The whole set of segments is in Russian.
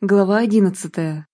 Глава одиннадцатая.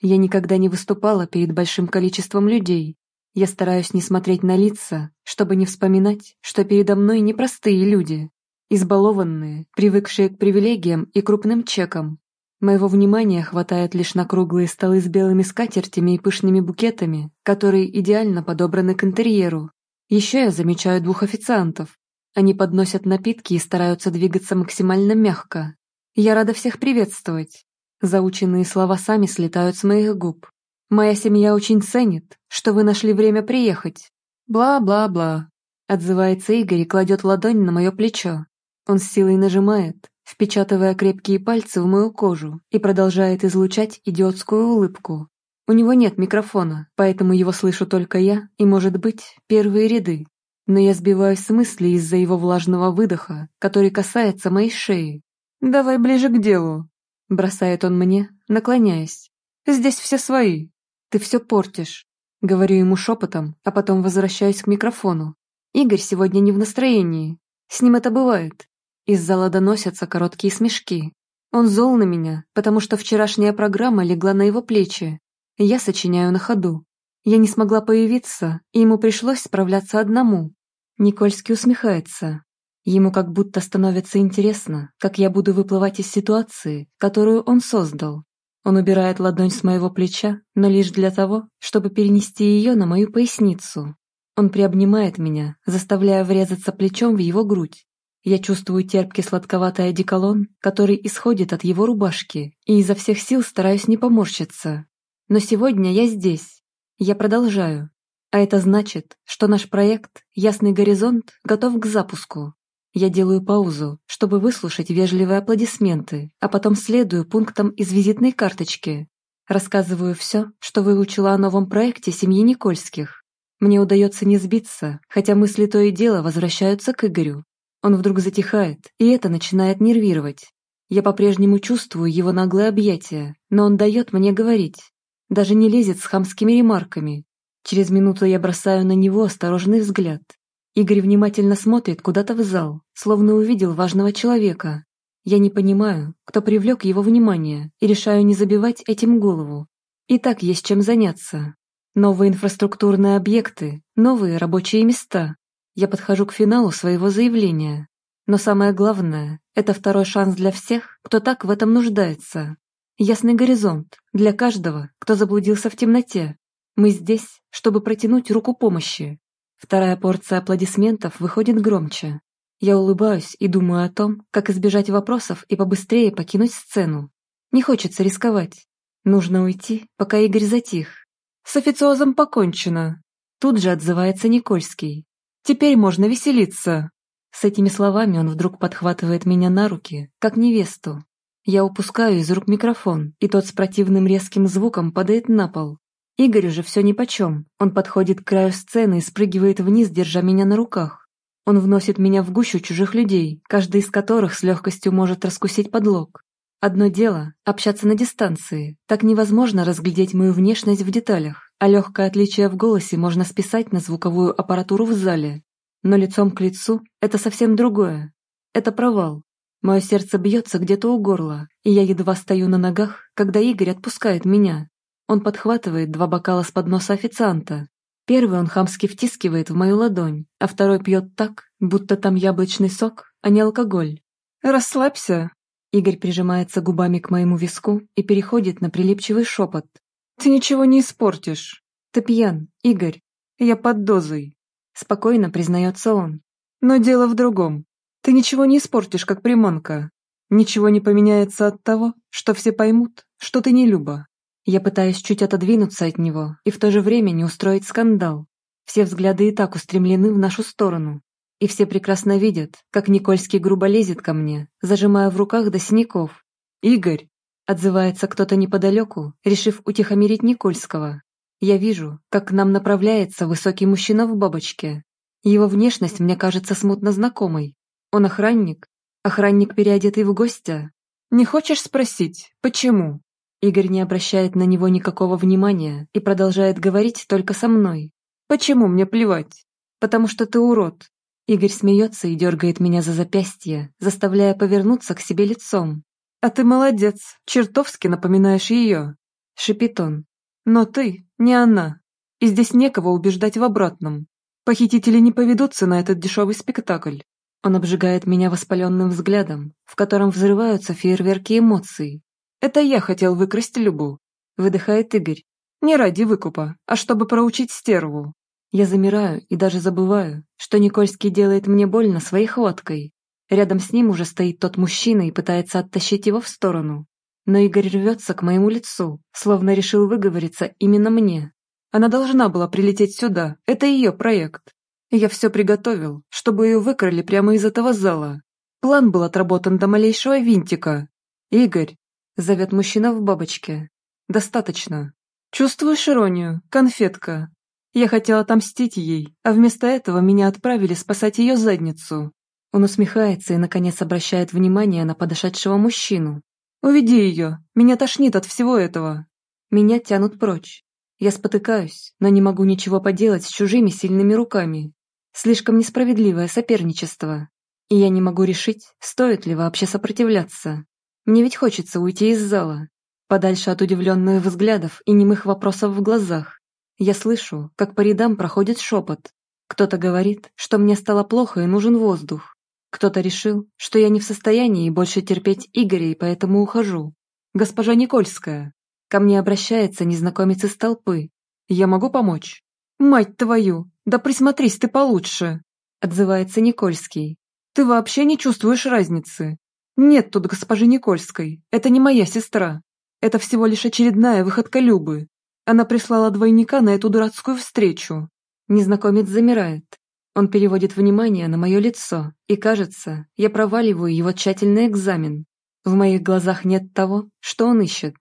Я никогда не выступала перед большим количеством людей. Я стараюсь не смотреть на лица, чтобы не вспоминать, что передо мной непростые люди, избалованные, привыкшие к привилегиям и крупным чекам. Моего внимания хватает лишь на круглые столы с белыми скатертями и пышными букетами, которые идеально подобраны к интерьеру. Еще я замечаю двух официантов. Они подносят напитки и стараются двигаться максимально мягко, я рада всех приветствовать. Заученные слова сами слетают с моих губ. Моя семья очень ценит, что вы нашли время приехать. Бла-бла-бла. Отзывается Игорь и кладет ладонь на мое плечо. Он с силой нажимает, впечатывая крепкие пальцы в мою кожу и продолжает излучать идиотскую улыбку. У него нет микрофона, поэтому его слышу только я и, может быть, первые ряды. Но я сбиваюсь с мысли из-за его влажного выдоха, который касается моей шеи. «Давай ближе к делу», — бросает он мне, наклоняясь. «Здесь все свои. Ты все портишь», — говорю ему шепотом, а потом возвращаюсь к микрофону. Игорь сегодня не в настроении. С ним это бывает. Из зала доносятся короткие смешки. Он зол на меня, потому что вчерашняя программа легла на его плечи. Я сочиняю на ходу. Я не смогла появиться, и ему пришлось справляться одному. Никольский усмехается, Ему как будто становится интересно, как я буду выплывать из ситуации, которую он создал. Он убирает ладонь с моего плеча, но лишь для того, чтобы перенести ее на мою поясницу. Он приобнимает меня, заставляя врезаться плечом в его грудь. Я чувствую терпкий сладковатый одеколон, который исходит от его рубашки, и изо всех сил стараюсь не поморщиться. Но сегодня я здесь. Я продолжаю. А это значит, что наш проект «Ясный горизонт» готов к запуску. Я делаю паузу, чтобы выслушать вежливые аплодисменты, а потом следую пунктам из визитной карточки. Рассказываю все, что выучила о новом проекте семьи Никольских. Мне удается не сбиться, хотя мысли то и дело возвращаются к Игорю. Он вдруг затихает, и это начинает нервировать. Я по-прежнему чувствую его наглое объятие, но он дает мне говорить. Даже не лезет с хамскими ремарками. Через минуту я бросаю на него осторожный взгляд. Игорь внимательно смотрит куда-то в зал, словно увидел важного человека. Я не понимаю, кто привлек его внимание, и решаю не забивать этим голову. И так есть чем заняться. Новые инфраструктурные объекты, новые рабочие места. Я подхожу к финалу своего заявления. Но самое главное – это второй шанс для всех, кто так в этом нуждается. Ясный горизонт для каждого, кто заблудился в темноте. Мы здесь, чтобы протянуть руку помощи, Вторая порция аплодисментов выходит громче. Я улыбаюсь и думаю о том, как избежать вопросов и побыстрее покинуть сцену. Не хочется рисковать. Нужно уйти, пока Игорь затих. С официозом покончено. Тут же отзывается Никольский. Теперь можно веселиться. С этими словами он вдруг подхватывает меня на руки, как невесту. Я упускаю из рук микрофон, и тот с противным резким звуком падает на пол. Игорь уже все нипочем. Он подходит к краю сцены и спрыгивает вниз, держа меня на руках. Он вносит меня в гущу чужих людей, каждый из которых с легкостью может раскусить подлог. Одно дело – общаться на дистанции. Так невозможно разглядеть мою внешность в деталях, а легкое отличие в голосе можно списать на звуковую аппаратуру в зале. Но лицом к лицу – это совсем другое. Это провал. Мое сердце бьется где-то у горла, и я едва стою на ногах, когда Игорь отпускает меня. Он подхватывает два бокала с подноса официанта. Первый он хамски втискивает в мою ладонь, а второй пьет так, будто там яблочный сок, а не алкоголь. «Расслабься!» Игорь прижимается губами к моему виску и переходит на прилипчивый шепот. «Ты ничего не испортишь. Ты пьян, Игорь. Я под дозой». Спокойно признается он. «Но дело в другом. Ты ничего не испортишь, как приманка. Ничего не поменяется от того, что все поймут, что ты не Люба. Я пытаюсь чуть отодвинуться от него и в то же время не устроить скандал. Все взгляды и так устремлены в нашу сторону. И все прекрасно видят, как Никольский грубо лезет ко мне, зажимая в руках до синяков. «Игорь!» – отзывается кто-то неподалеку, решив утихомирить Никольского. Я вижу, как к нам направляется высокий мужчина в бабочке. Его внешность мне кажется смутно знакомой. Он охранник? Охранник, переодетый в гостя? Не хочешь спросить, почему? Игорь не обращает на него никакого внимания и продолжает говорить только со мной. «Почему мне плевать? Потому что ты урод». Игорь смеется и дергает меня за запястье, заставляя повернуться к себе лицом. «А ты молодец, чертовски напоминаешь ее», — шипит он. «Но ты не она, и здесь некого убеждать в обратном. Похитители не поведутся на этот дешевый спектакль». Он обжигает меня воспаленным взглядом, в котором взрываются фейерверки эмоций. «Это я хотел выкрасть Любу», — выдыхает Игорь. «Не ради выкупа, а чтобы проучить стерву». Я замираю и даже забываю, что Никольский делает мне больно своей хваткой. Рядом с ним уже стоит тот мужчина и пытается оттащить его в сторону. Но Игорь рвется к моему лицу, словно решил выговориться именно мне. Она должна была прилететь сюда, это ее проект. Я все приготовил, чтобы ее выкрали прямо из этого зала. План был отработан до малейшего винтика. «Игорь», — зовет мужчина в бабочке. «Достаточно. Чувствуешь иронию, конфетка? Я хотел отомстить ей, а вместо этого меня отправили спасать ее задницу. Он усмехается и, наконец, обращает внимание на подошедшего мужчину. «Уведи ее! Меня тошнит от всего этого!» Меня тянут прочь. Я спотыкаюсь, но не могу ничего поделать с чужими сильными руками. Слишком несправедливое соперничество. И я не могу решить, стоит ли вообще сопротивляться. Мне ведь хочется уйти из зала, подальше от удивленных взглядов и немых вопросов в глазах. Я слышу, как по рядам проходит шепот. Кто-то говорит, что мне стало плохо и нужен воздух. Кто-то решил, что я не в состоянии больше терпеть Игоря и поэтому ухожу. Госпожа Никольская. Ко мне обращается незнакомец из толпы. Я могу помочь? Мать твою, да присмотрись ты получше. Отзывается Никольский. Ты вообще не чувствуешь разницы. Нет тут госпожи Никольской, это не моя сестра. Это всего лишь очередная выходка Любы. Она прислала двойника на эту дурацкую встречу. Незнакомец замирает, он переводит внимание на мое лицо, и кажется, я проваливаю его тщательный экзамен. В моих глазах нет того, что он ищет.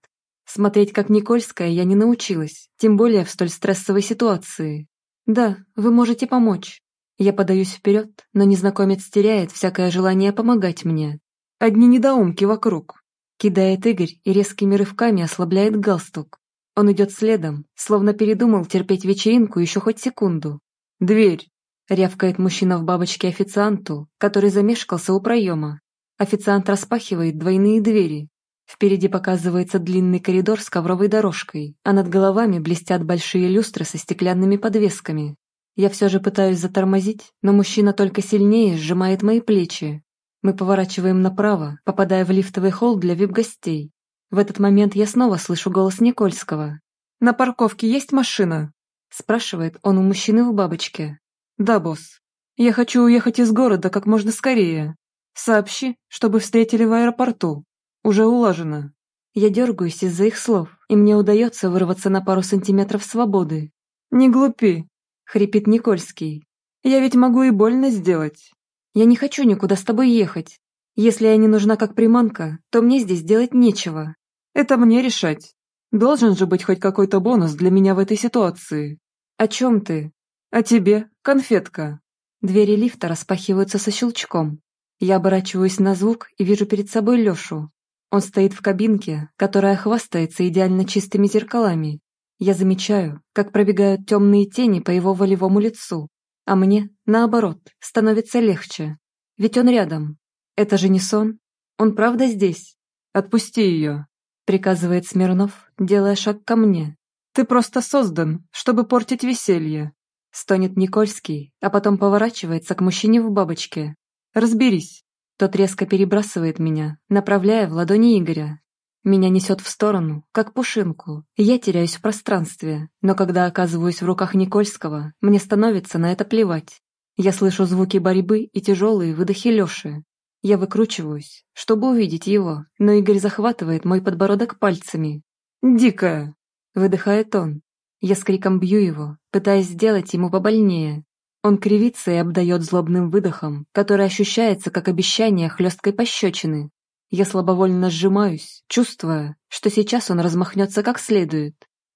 Смотреть как Никольская я не научилась, тем более в столь стрессовой ситуации. Да, вы можете помочь. Я подаюсь вперед, но незнакомец теряет всякое желание помогать мне. Одни недоумки вокруг. Кидает Игорь и резкими рывками ослабляет галстук. Он идет следом, словно передумал терпеть вечеринку еще хоть секунду. «Дверь!» Рявкает мужчина в бабочке официанту, который замешкался у проема. Официант распахивает двойные двери. Впереди показывается длинный коридор с ковровой дорожкой, а над головами блестят большие люстры со стеклянными подвесками. Я все же пытаюсь затормозить, но мужчина только сильнее сжимает мои плечи. Мы поворачиваем направо, попадая в лифтовый холл для вип-гостей. В этот момент я снова слышу голос Никольского. «На парковке есть машина?» спрашивает он у мужчины в бабочке. «Да, босс. Я хочу уехать из города как можно скорее. Сообщи, чтобы встретили в аэропорту. Уже улажено». Я дергаюсь из-за их слов, и мне удается вырваться на пару сантиметров свободы. «Не глупи», — хрипит Никольский. «Я ведь могу и больно сделать. Я не хочу никуда с тобой ехать. Если я не нужна как приманка, то мне здесь делать нечего. Это мне решать. Должен же быть хоть какой-то бонус для меня в этой ситуации. О чем ты? «А тебе, конфетка!» Двери лифта распахиваются со щелчком. Я оборачиваюсь на звук и вижу перед собой Лешу. Он стоит в кабинке, которая хвастается идеально чистыми зеркалами. Я замечаю, как пробегают темные тени по его волевому лицу. А мне, наоборот, становится легче. Ведь он рядом. Это же не сон. Он правда здесь? Отпусти ее, приказывает Смирнов, делая шаг ко мне. Ты просто создан, чтобы портить веселье. Стонет Никольский, а потом поворачивается к мужчине в бабочке. «Разберись». Тот резко перебрасывает меня, направляя в ладони Игоря. Меня несет в сторону, как пушинку, и я теряюсь в пространстве, но когда оказываюсь в руках Никольского, мне становится на это плевать. Я слышу звуки борьбы и тяжелые выдохи Лёши. Я выкручиваюсь, чтобы увидеть его, но Игорь захватывает мой подбородок пальцами. «Дикая!» — выдыхает он. Я с криком бью его, пытаясь сделать ему побольнее. Он кривится и обдает злобным выдохом, который ощущается как обещание хлесткой пощечины. Я слабовольно сжимаюсь, чувствуя, что сейчас он размахнется как следует.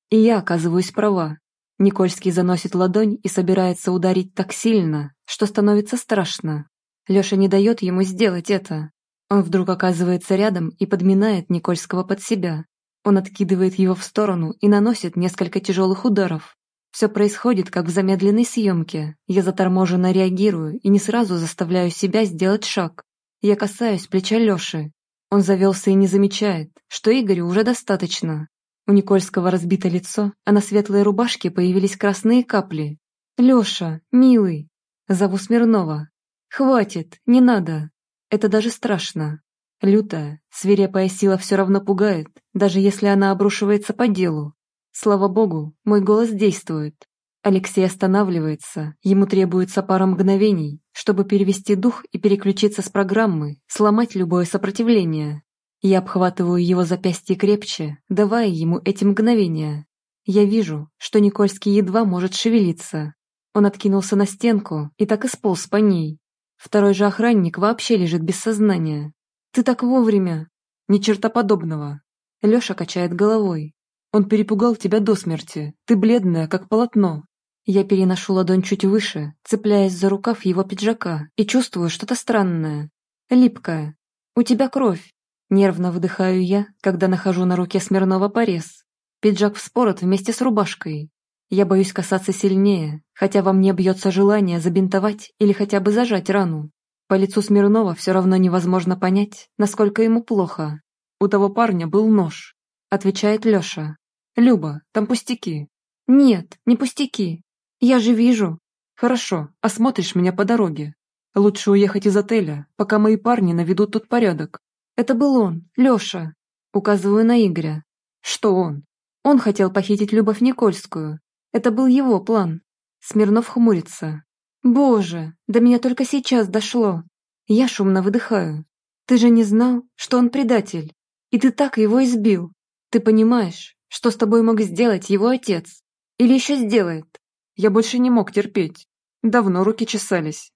И я оказываюсь права. Никольский заносит ладонь и собирается ударить так сильно, что становится страшно. Леша не дает ему сделать это. Он вдруг оказывается рядом и подминает Никольского под себя. Он откидывает его в сторону и наносит несколько тяжелых ударов. Все происходит, как в замедленной съемке. Я заторможенно реагирую и не сразу заставляю себя сделать шаг. Я касаюсь плеча Лёши. Он завелся и не замечает, что Игорю уже достаточно. У Никольского разбито лицо, а на светлой рубашке появились красные капли. «Леша, милый!» Зову Смирнова. «Хватит, не надо!» Это даже страшно. Лютая, свирепая сила все равно пугает, даже если она обрушивается по делу. Слава богу, мой голос действует. Алексей останавливается, ему требуется пара мгновений, чтобы перевести дух и переключиться с программы, сломать любое сопротивление. Я обхватываю его запястье крепче, давая ему эти мгновения. Я вижу, что Никольский едва может шевелиться. Он откинулся на стенку и так и сполз по ней. Второй же охранник вообще лежит без сознания. Ты так вовремя. Ни черта подобного. Леша качает головой. Он перепугал тебя до смерти. Ты бледная, как полотно. Я переношу ладонь чуть выше, цепляясь за рукав его пиджака, и чувствую что-то странное. Липкое. У тебя кровь. Нервно выдыхаю я, когда нахожу на руке Смирнова порез. Пиджак вспорот вместе с рубашкой. Я боюсь касаться сильнее, хотя во мне бьется желание забинтовать или хотя бы зажать рану. По лицу Смирнова все равно невозможно понять, насколько ему плохо. У того парня был нож, отвечает Леша. Люба, там пустяки. Нет, не пустяки. Я же вижу. Хорошо, осмотришь меня по дороге. Лучше уехать из отеля, пока мои парни наведут тут порядок. Это был он, Леша. Указываю на Игоря. Что он? Он хотел похитить Любовь Никольскую. Это был его план. Смирнов хмурится. Боже, до меня только сейчас дошло. Я шумно выдыхаю. Ты же не знал, что он предатель. И ты так его избил. Ты понимаешь, что с тобой мог сделать его отец? Или еще сделает? Я больше не мог терпеть. Давно руки чесались.